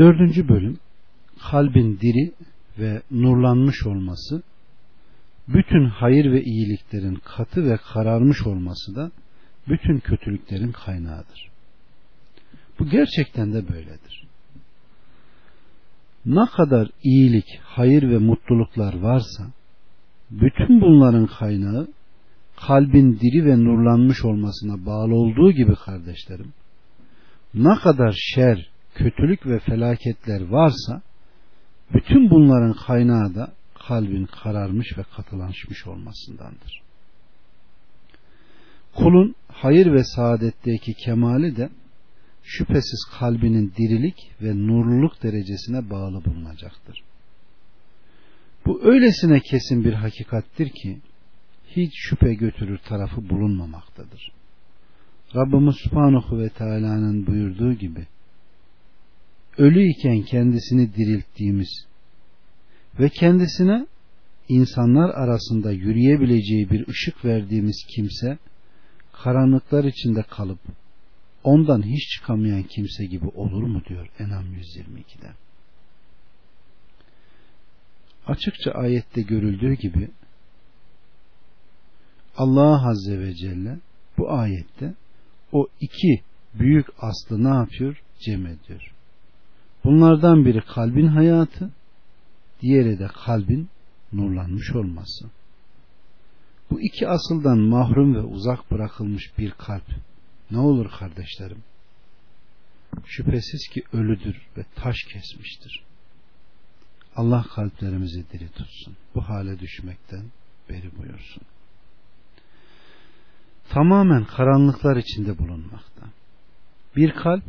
Dördüncü bölüm kalbin diri ve nurlanmış olması bütün hayır ve iyiliklerin katı ve kararmış olması da bütün kötülüklerin kaynağıdır. Bu gerçekten de böyledir. Ne kadar iyilik, hayır ve mutluluklar varsa bütün bunların kaynağı kalbin diri ve nurlanmış olmasına bağlı olduğu gibi kardeşlerim ne kadar şer, kötülük ve felaketler varsa bütün bunların kaynağı da kalbin kararmış ve katılaşmış olmasındandır. Kulun hayır ve saadetteki kemali de şüphesiz kalbinin dirilik ve nurluluk derecesine bağlı bulunacaktır. Bu öylesine kesin bir hakikattir ki hiç şüphe götürür tarafı bulunmamaktadır. Rabbimiz Subhanahu ve Teala'nın buyurduğu gibi ölü iken kendisini dirilttiğimiz ve kendisine insanlar arasında yürüyebileceği bir ışık verdiğimiz kimse karanlıklar içinde kalıp ondan hiç çıkamayan kimse gibi olur mu diyor Enam 122'de. Açıkça ayette görüldüğü gibi Allah Azze ve Celle bu ayette o iki büyük aslı ne yapıyor? Cem ediyor. Bunlardan biri kalbin hayatı, diğeri de kalbin nurlanmış olması. Bu iki asıldan mahrum ve uzak bırakılmış bir kalp ne olur kardeşlerim? Şüphesiz ki ölüdür ve taş kesmiştir. Allah kalplerimizi diri tutsun. Bu hale düşmekten beri buyursun. Tamamen karanlıklar içinde bulunmakta. Bir kalp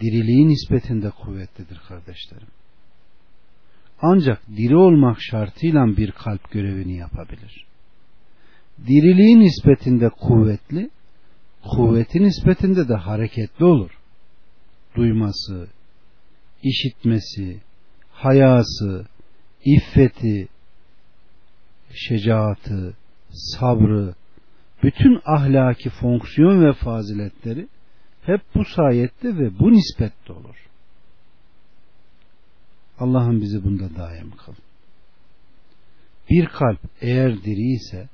diriliğin nispetinde kuvvetlidir kardeşlerim. Ancak diri olmak şartıyla bir kalp görevini yapabilir. Diriliğin nispetinde kuvvetli, kuvveti nispetinde de hareketli olur. Duyması, işitmesi, hayası, iffeti, şecaatı, sabrı, bütün ahlaki fonksiyon ve faziletleri hep bu sayette ve bu nispette olur. Allah'ım bizi bunda daim kıl. Bir kalp eğer diri ise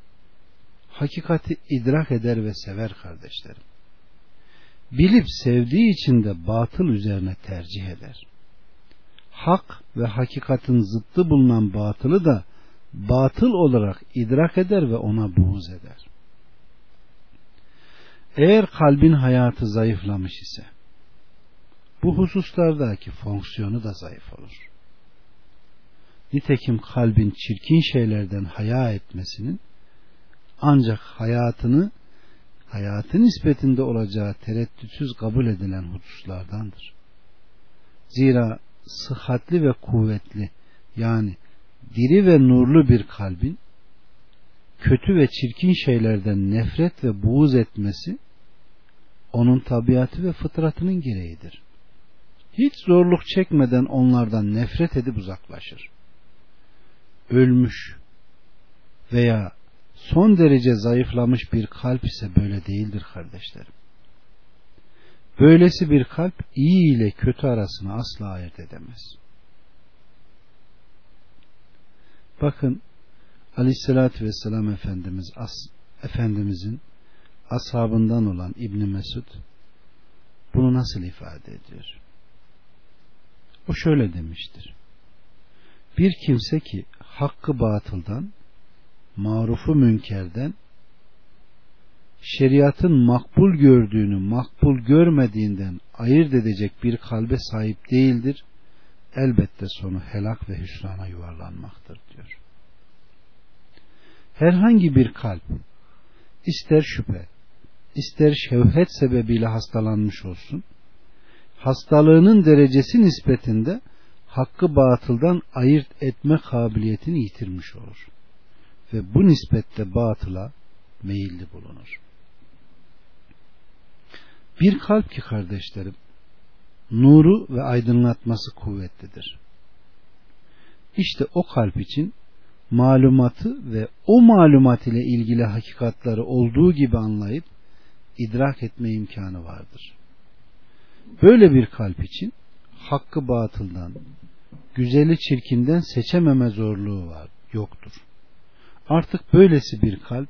hakikati idrak eder ve sever kardeşlerim. Bilip sevdiği için de batıl üzerine tercih eder. Hak ve hakikatin zıttı bulunan batılı da batıl olarak idrak eder ve ona buğz eder. Eğer kalbin hayatı zayıflamış ise bu hususlardaki fonksiyonu da zayıf olur. Nitekim kalbin çirkin şeylerden haya etmesinin ancak hayatını hayatın nispetinde olacağı tereddütsüz kabul edilen hususlardandır. Zira sıhhatli ve kuvvetli yani diri ve nurlu bir kalbin kötü ve çirkin şeylerden nefret ve buğz etmesi onun tabiatı ve fıtratının gereğidir. Hiç zorluk çekmeden onlardan nefret edip uzaklaşır. Ölmüş veya son derece zayıflamış bir kalp ise böyle değildir kardeşlerim. Böylesi bir kalp iyi ile kötü arasını asla ayırt edemez. Bakın Aleyhisselatü Vesselam Efendimiz as, Efendimizin ashabından olan İbni Mesud bunu nasıl ifade ediyor? O şöyle demiştir. Bir kimse ki hakkı batıldan, marufu münkerden, şeriatın makbul gördüğünü makbul görmediğinden ayırt edecek bir kalbe sahip değildir. Elbette sonu helak ve hüsrana yuvarlanmaktır diyor. Herhangi bir kalp ister şüphe, ister şevhet sebebiyle hastalanmış olsun, hastalığının derecesi nispetinde hakkı batıldan ayırt etme kabiliyetini yitirmiş olur. Ve bu nispette batıla meyilli bulunur. Bir kalp ki kardeşlerim, nuru ve aydınlatması kuvvetlidir. İşte o kalp için malumatı ve o malumat ile ilgili hakikatları olduğu gibi anlayıp idrak etme imkanı vardır. Böyle bir kalp için hakkı batıldan, güzeli çirkinden seçememe zorluğu var, yoktur. Artık böylesi bir kalp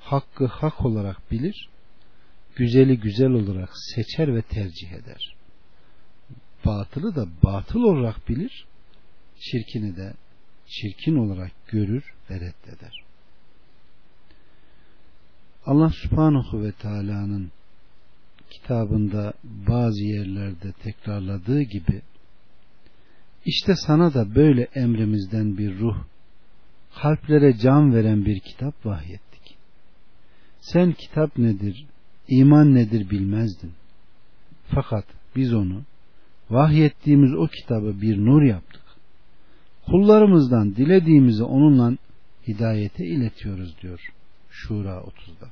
hakkı hak olarak bilir, güzeli güzel olarak seçer ve tercih eder. Batılı da batıl olarak bilir, çirkini de çirkin olarak görür ve reddeder. Allah subhanahu ve teala'nın kitabında bazı yerlerde tekrarladığı gibi işte sana da böyle emrimizden bir ruh kalplere can veren bir kitap vahyettik. Sen kitap nedir, iman nedir bilmezdin. Fakat biz onu vahyettiğimiz o kitabı bir nur yaptık. Kullarımızdan dilediğimizi onunla hidayete iletiyoruz diyor Şura 30'da.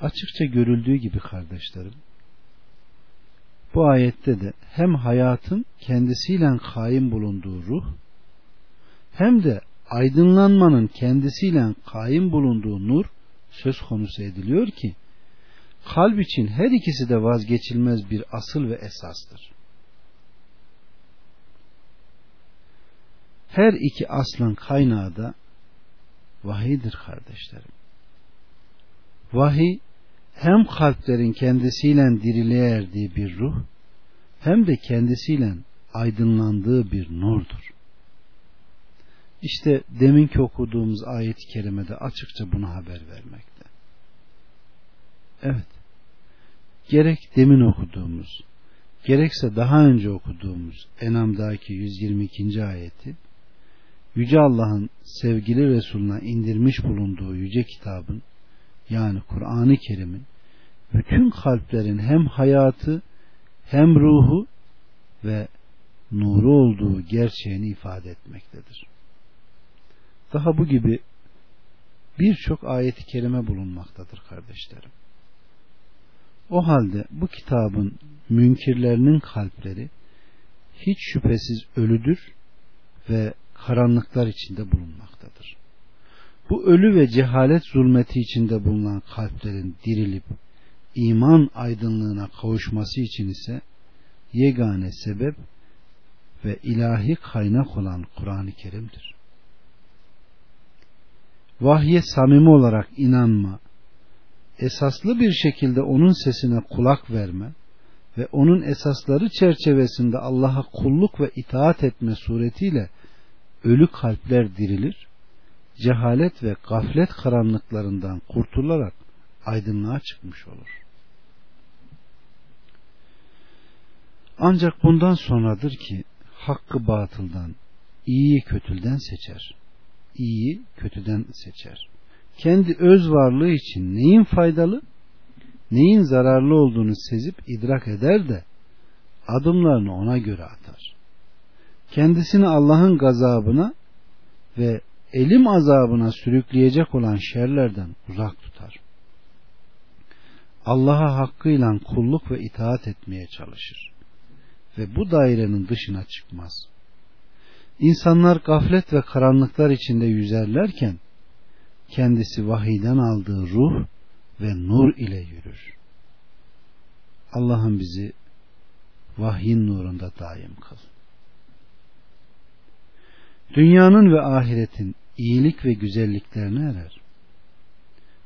Açıkça görüldüğü gibi kardeşlerim, bu ayette de hem hayatın kendisiyle kaim bulunduğu ruh, hem de aydınlanmanın kendisiyle kaim bulunduğu nur söz konusu ediliyor ki, kalp için her ikisi de vazgeçilmez bir asıl ve esastır. Her iki aslın kaynağı da vahiydir kardeşlerim. Vahiy hem kalplerin kendisiyle diriliğe erdiği bir ruh hem de kendisiyle aydınlandığı bir nurdur. İşte deminki okuduğumuz ayet-i kerimede açıkça bunu haber vermekte. Evet. Gerek demin okuduğumuz, gerekse daha önce okuduğumuz Enam'daki 122. ayeti Yüce Allah'ın sevgili Resulüne indirmiş bulunduğu yüce kitabın yani Kur'an-ı Kerim'in bütün kalplerin hem hayatı hem ruhu ve nuru olduğu gerçeğini ifade etmektedir. Daha bu gibi birçok ayeti kerime bulunmaktadır kardeşlerim. O halde bu kitabın münkirlerinin kalpleri hiç şüphesiz ölüdür ve karanlıklar içinde bulunmaktadır. Bu ölü ve cehalet zulmeti içinde bulunan kalplerin dirilip iman aydınlığına kavuşması için ise yegane sebep ve ilahi kaynak olan Kur'an-ı Kerim'dir. Vahye samimi olarak inanma, esaslı bir şekilde onun sesine kulak verme ve onun esasları çerçevesinde Allah'a kulluk ve itaat etme suretiyle ölü kalpler dirilir, cehalet ve gaflet karanlıklarından kurtularak aydınlığa çıkmış olur. Ancak bundan sonradır ki hakkı batıldan, iyiyi kötülden seçer. İyiyi kötüden seçer. Kendi öz varlığı için neyin faydalı, neyin zararlı olduğunu sezip idrak eder de adımlarını ona göre atar kendisini Allah'ın gazabına ve elim azabına sürükleyecek olan şerlerden uzak tutar. Allah'a hakkıyla kulluk ve itaat etmeye çalışır ve bu dairenin dışına çıkmaz. İnsanlar gaflet ve karanlıklar içinde yüzerlerken kendisi vahiyden aldığı ruh ve nur ile yürür. Allah'ım bizi vahyin nurunda daim kıl dünyanın ve ahiretin iyilik ve güzelliklerine erer.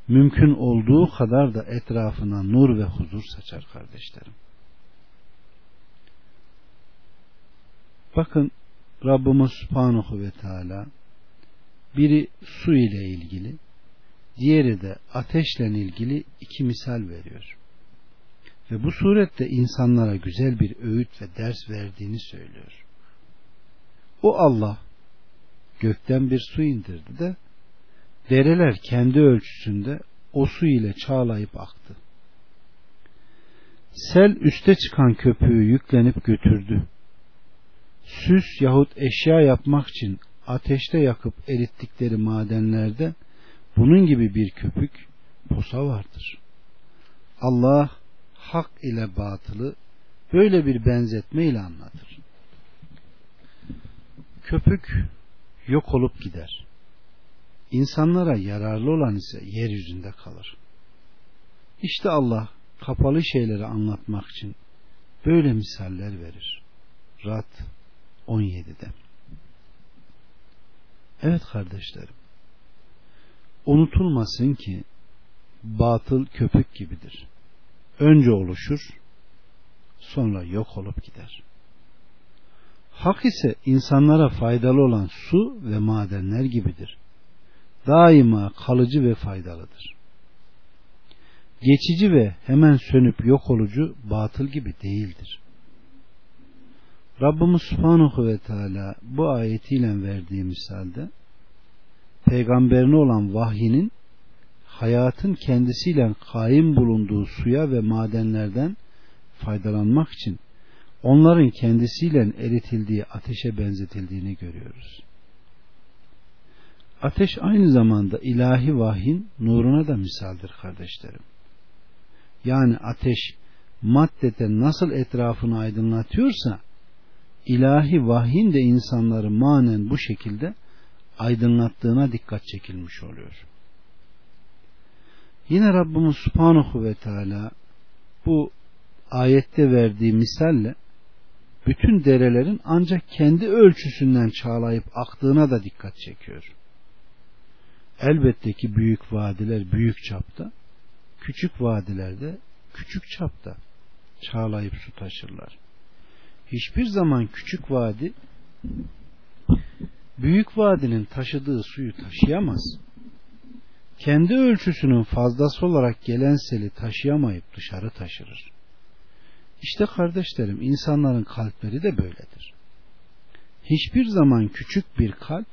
Mümkün olduğu kadar da etrafına nur ve huzur saçar kardeşlerim. Bakın Rabbimiz Subhanahu ve Teala biri su ile ilgili, diğeri de ateşle ilgili iki misal veriyor. Ve bu surette insanlara güzel bir öğüt ve ders verdiğini söylüyor. O Allah gökten bir su indirdi de dereler kendi ölçüsünde o su ile çağlayıp aktı. Sel üste çıkan köpüğü yüklenip götürdü. Süs yahut eşya yapmak için ateşte yakıp erittikleri madenlerde bunun gibi bir köpük posa vardır. Allah hak ile batılı böyle bir benzetme ile anlatır. Köpük yok olup gider. İnsanlara yararlı olan ise yeryüzünde kalır. İşte Allah kapalı şeyleri anlatmak için böyle misaller verir. Rad 17'de. Evet kardeşlerim. Unutulmasın ki batıl köpük gibidir. Önce oluşur, sonra yok olup gider. Hak ise insanlara faydalı olan su ve madenler gibidir. Daima kalıcı ve faydalıdır. Geçici ve hemen sönüp yok olucu batıl gibi değildir. Rabbimiz Subhanahu ve Teala bu ayetiyle verdiği misalde peygamberine olan vahyinin hayatın kendisiyle kaim bulunduğu suya ve madenlerden faydalanmak için onların kendisiyle eritildiği ateşe benzetildiğini görüyoruz. Ateş aynı zamanda ilahi vahyin nuruna da misaldir kardeşlerim. Yani ateş maddeten nasıl etrafını aydınlatıyorsa ilahi vahyin de insanları manen bu şekilde aydınlattığına dikkat çekilmiş oluyor. Yine Rabbimiz Subhanahu ve Teala bu ayette verdiği misalle bütün derelerin ancak kendi ölçüsünden çağlayıp aktığına da dikkat çekiyor. Elbette ki büyük vadiler büyük çapta, küçük vadilerde küçük çapta çağlayıp su taşırlar. Hiçbir zaman küçük vadi büyük vadinin taşıdığı suyu taşıyamaz. Kendi ölçüsünün fazlası olarak gelen seli taşıyamayıp dışarı taşırır. İşte kardeşlerim insanların kalpleri de böyledir. Hiçbir zaman küçük bir kalp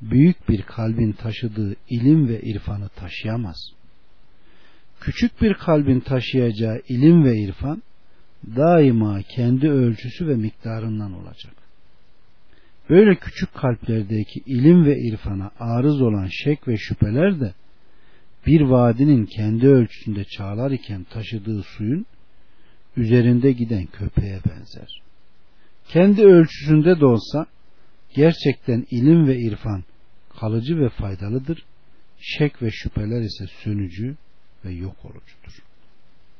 büyük bir kalbin taşıdığı ilim ve irfanı taşıyamaz. Küçük bir kalbin taşıyacağı ilim ve irfan daima kendi ölçüsü ve miktarından olacak. Böyle küçük kalplerdeki ilim ve irfana arız olan şek ve şüpheler de bir vadinin kendi ölçüsünde çağlar iken taşıdığı suyun üzerinde giden köpeğe benzer. Kendi ölçüsünde de olsa gerçekten ilim ve irfan kalıcı ve faydalıdır. Şek ve şüpheler ise sönücü ve yok olucudur.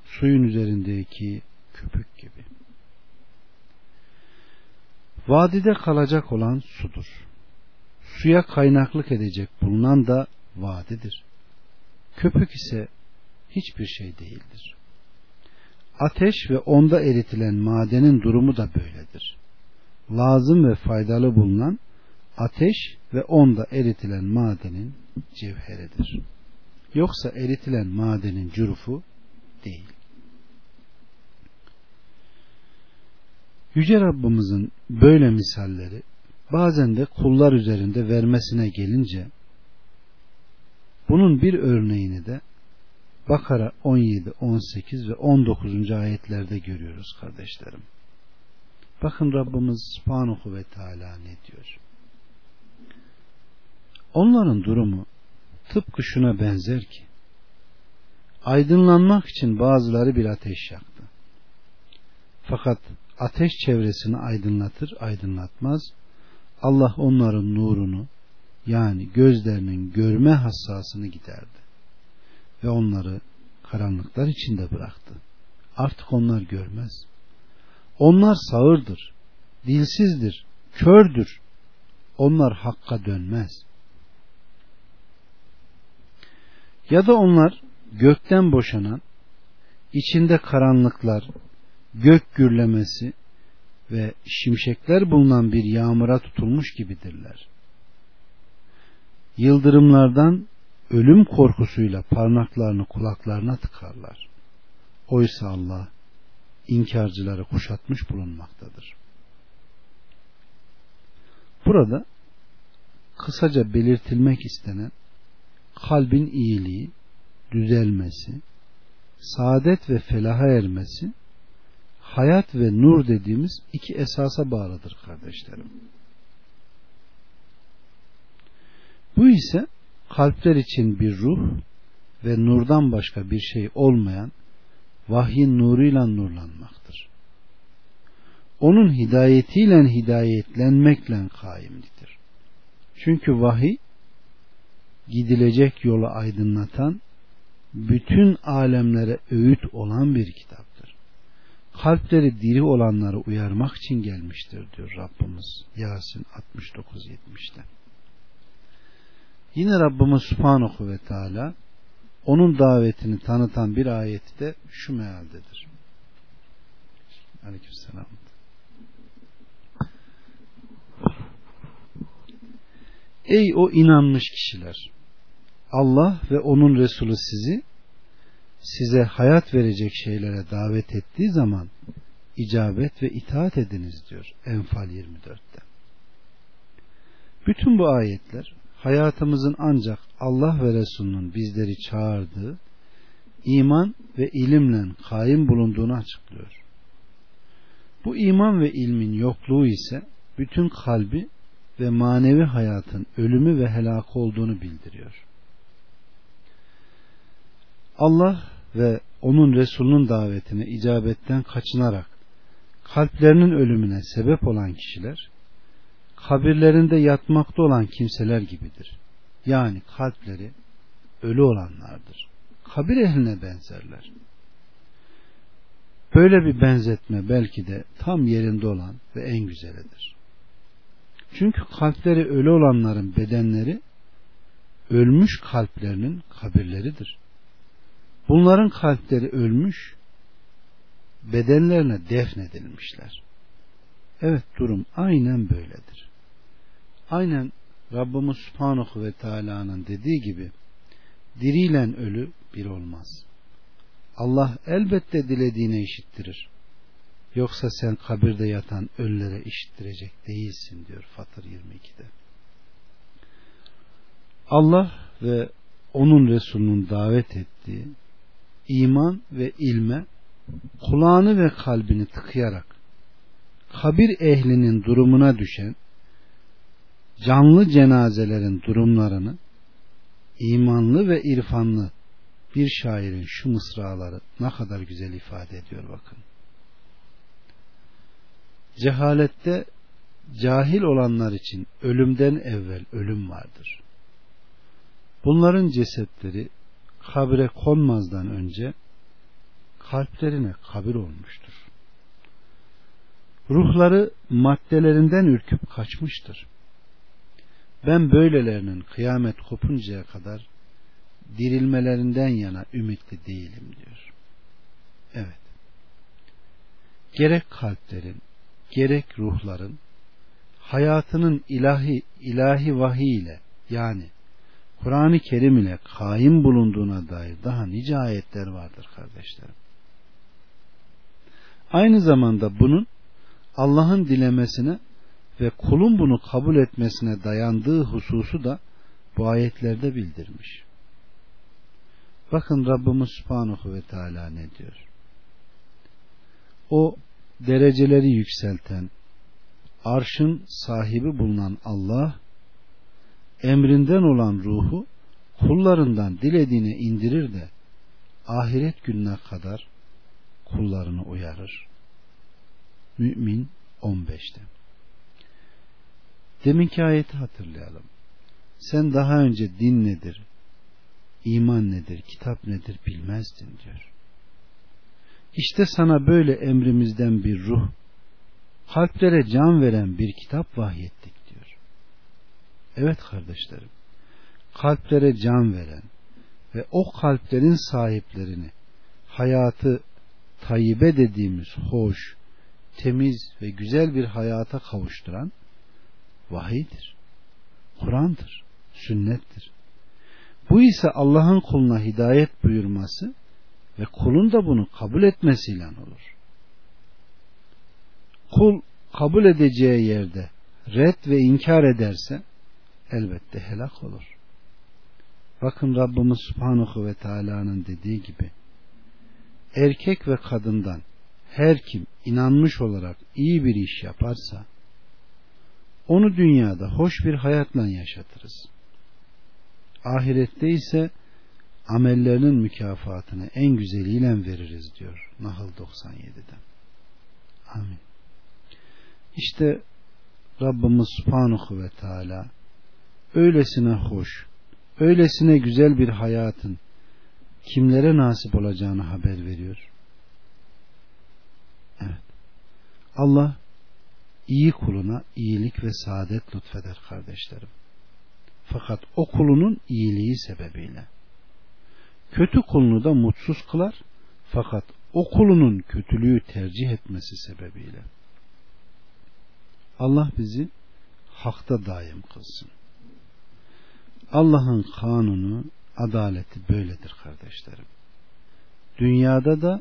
Suyun üzerindeki köpük gibi. Vadide kalacak olan sudur. Suya kaynaklık edecek bulunan da vadidir. Köpük ise hiçbir şey değildir. Ateş ve onda eritilen madenin durumu da böyledir. Lazım ve faydalı bulunan ateş ve onda eritilen madenin cevheridir. Yoksa eritilen madenin cürufu değil. Yüce Rabbimizin böyle misalleri bazen de kullar üzerinde vermesine gelince bunun bir örneğini de Bakara 17, 18 ve 19. ayetlerde görüyoruz kardeşlerim. Bakın Rabbimiz Subhanahu ve Teala ne diyor? Onların durumu tıpkı şuna benzer ki aydınlanmak için bazıları bir ateş yaktı. Fakat ateş çevresini aydınlatır aydınlatmaz Allah onların nurunu yani gözlerinin görme hassasını giderdi ve onları karanlıklar içinde bıraktı. Artık onlar görmez. Onlar sağırdır, dilsizdir, kördür. Onlar hakka dönmez. Ya da onlar gökten boşanan, içinde karanlıklar, gök gürlemesi ve şimşekler bulunan bir yağmura tutulmuş gibidirler. Yıldırımlardan ölüm korkusuyla parmaklarını kulaklarına tıkarlar. Oysa Allah inkarcıları kuşatmış bulunmaktadır. Burada kısaca belirtilmek istenen kalbin iyiliği, düzelmesi, saadet ve felaha ermesi hayat ve nur dediğimiz iki esasa bağlıdır kardeşlerim. Bu ise kalpler için bir ruh ve nurdan başka bir şey olmayan vahyin nuruyla nurlanmaktır. Onun hidayetiyle hidayetlenmekle kaimlidir. Çünkü vahiy gidilecek yolu aydınlatan bütün alemlere öğüt olan bir kitaptır. Kalpleri diri olanları uyarmak için gelmiştir diyor Rabbimiz Yasin 69-70'te. Yine Rabbimiz Subhanahu ve Teala onun davetini tanıtan bir ayeti de şu mealdedir. Aleykümselam. Ey o inanmış kişiler! Allah ve onun Resulü sizi size hayat verecek şeylere davet ettiği zaman icabet ve itaat ediniz diyor Enfal 24'te. Bütün bu ayetler hayatımızın ancak Allah ve Resulünün bizleri çağırdığı iman ve ilimle kaim bulunduğunu açıklıyor. Bu iman ve ilmin yokluğu ise bütün kalbi ve manevi hayatın ölümü ve helak olduğunu bildiriyor. Allah ve onun Resulünün davetine icabetten kaçınarak kalplerinin ölümüne sebep olan kişiler kabirlerinde yatmakta olan kimseler gibidir. Yani kalpleri ölü olanlardır. Kabir ehline benzerler. Böyle bir benzetme belki de tam yerinde olan ve en güzelidir. Çünkü kalpleri ölü olanların bedenleri ölmüş kalplerinin kabirleridir. Bunların kalpleri ölmüş, bedenlerine defnedilmişler. Evet durum aynen böyledir. Aynen Rabbimiz Subhanahu ve Teala'nın dediği gibi diriyle ölü bir olmaz. Allah elbette dilediğine işittirir. Yoksa sen kabirde yatan ölülere işittirecek değilsin diyor Fatır 22'de. Allah ve onun Resulünün davet ettiği iman ve ilme kulağını ve kalbini tıkayarak kabir ehlinin durumuna düşen canlı cenazelerin durumlarını imanlı ve irfanlı bir şairin şu mısraları ne kadar güzel ifade ediyor bakın. Cehalette cahil olanlar için ölümden evvel ölüm vardır. Bunların cesetleri kabre konmazdan önce kalplerine kabir olmuştur. Ruhları maddelerinden ürküp kaçmıştır. Ben böylelerinin kıyamet kopuncaya kadar dirilmelerinden yana ümitli değilim diyor. Evet. Gerek kalplerin, gerek ruhların hayatının ilahi ilahi vahiy ile yani Kur'an-ı Kerim ile kaim bulunduğuna dair daha nice ayetler vardır kardeşlerim. Aynı zamanda bunun Allah'ın dilemesine ve kulun bunu kabul etmesine dayandığı hususu da bu ayetlerde bildirmiş. Bakın Rabbimiz Subhanahu ve Teala ne diyor? O dereceleri yükselten, arşın sahibi bulunan Allah, emrinden olan ruhu kullarından dilediğine indirir de ahiret gününe kadar kullarını uyarır. Mümin 15'te. Deminki ayeti hatırlayalım. Sen daha önce din nedir, iman nedir, kitap nedir bilmezdin diyor. İşte sana böyle emrimizden bir ruh, kalplere can veren bir kitap vahyettik diyor. Evet kardeşlerim, kalplere can veren ve o kalplerin sahiplerini hayatı tayyibe dediğimiz hoş, temiz ve güzel bir hayata kavuşturan vahiydir. Kur'an'dır, sünnettir. Bu ise Allah'ın kuluna hidayet buyurması ve kulun da bunu kabul etmesiyle olur. Kul kabul edeceği yerde red ve inkar ederse elbette helak olur. Bakın Rabbimiz Subhanahu ve Teala'nın dediği gibi erkek ve kadından her kim inanmış olarak iyi bir iş yaparsa onu dünyada hoş bir hayatla yaşatırız. Ahirette ise amellerinin mükafatını en güzeliyle veririz diyor Nahl 97'de. Amin. İşte Rabbimiz Subhanahu ve Teala öylesine hoş, öylesine güzel bir hayatın kimlere nasip olacağını haber veriyor. Evet. Allah iyi kuluna iyilik ve saadet lütfeder kardeşlerim. Fakat o kulunun iyiliği sebebiyle. Kötü kulunu da mutsuz kılar fakat o kulunun kötülüğü tercih etmesi sebebiyle. Allah bizi hakta daim kılsın. Allah'ın kanunu, adaleti böyledir kardeşlerim. Dünyada da,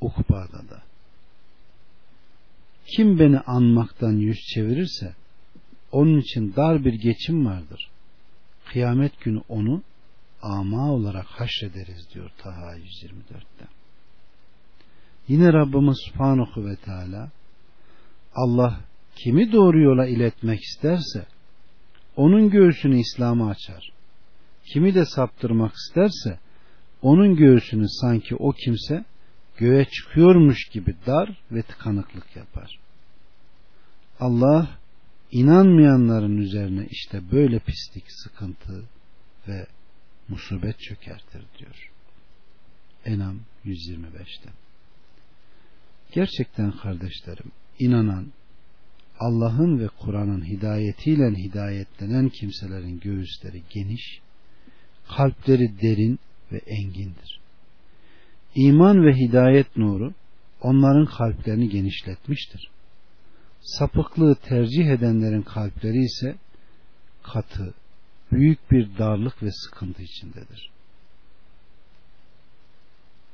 ukbada da. Kim beni anmaktan yüz çevirirse, onun için dar bir geçim vardır. Kıyamet günü onu ama olarak haşrederiz diyor Taha 124'te. Yine Rabbimiz Subhanahu ve Teala Allah kimi doğru yola iletmek isterse onun göğsünü İslam'a açar. Kimi de saptırmak isterse onun göğsünü sanki o kimse göğe çıkıyormuş gibi dar ve tıkanıklık yapar. Allah inanmayanların üzerine işte böyle pislik, sıkıntı ve musibet çökertir diyor. Enam 125'te. Gerçekten kardeşlerim, inanan, Allah'ın ve Kur'an'ın hidayetiyle hidayetlenen kimselerin göğüsleri geniş, kalpleri derin ve engindir. İman ve hidayet nuru onların kalplerini genişletmiştir. Sapıklığı tercih edenlerin kalpleri ise katı, büyük bir darlık ve sıkıntı içindedir.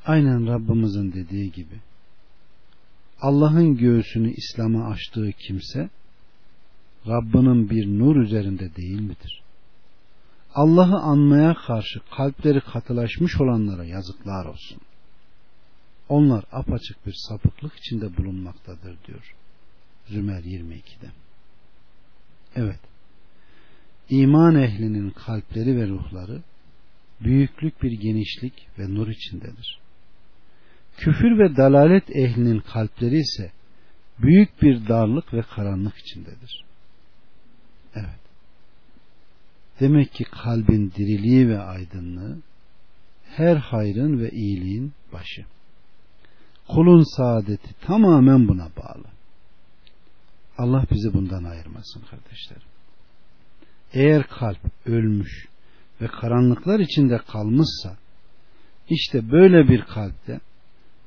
Aynen Rabbimizin dediği gibi Allah'ın göğsünü İslam'a açtığı kimse Rabbinin bir nur üzerinde değil midir? Allah'ı anmaya karşı kalpleri katılaşmış olanlara yazıklar olsun. Onlar apaçık bir sapıklık içinde bulunmaktadır diyor. Zümer 22'de. Evet. İman ehlinin kalpleri ve ruhları büyüklük bir genişlik ve nur içindedir. Küfür ve dalalet ehlinin kalpleri ise büyük bir darlık ve karanlık içindedir. Evet. Demek ki kalbin diriliği ve aydınlığı her hayrın ve iyiliğin başı. Kulun saadeti tamamen buna bağlı. Allah bizi bundan ayırmasın kardeşlerim. Eğer kalp ölmüş ve karanlıklar içinde kalmışsa işte böyle bir kalpte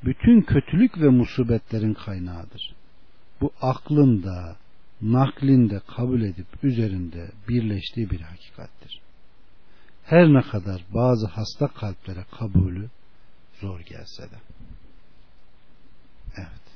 bütün kötülük ve musibetlerin kaynağıdır. Bu aklın da naklin de kabul edip üzerinde birleştiği bir hakikattir. Her ne kadar bazı hasta kalplere kabulü zor gelse de. Evet.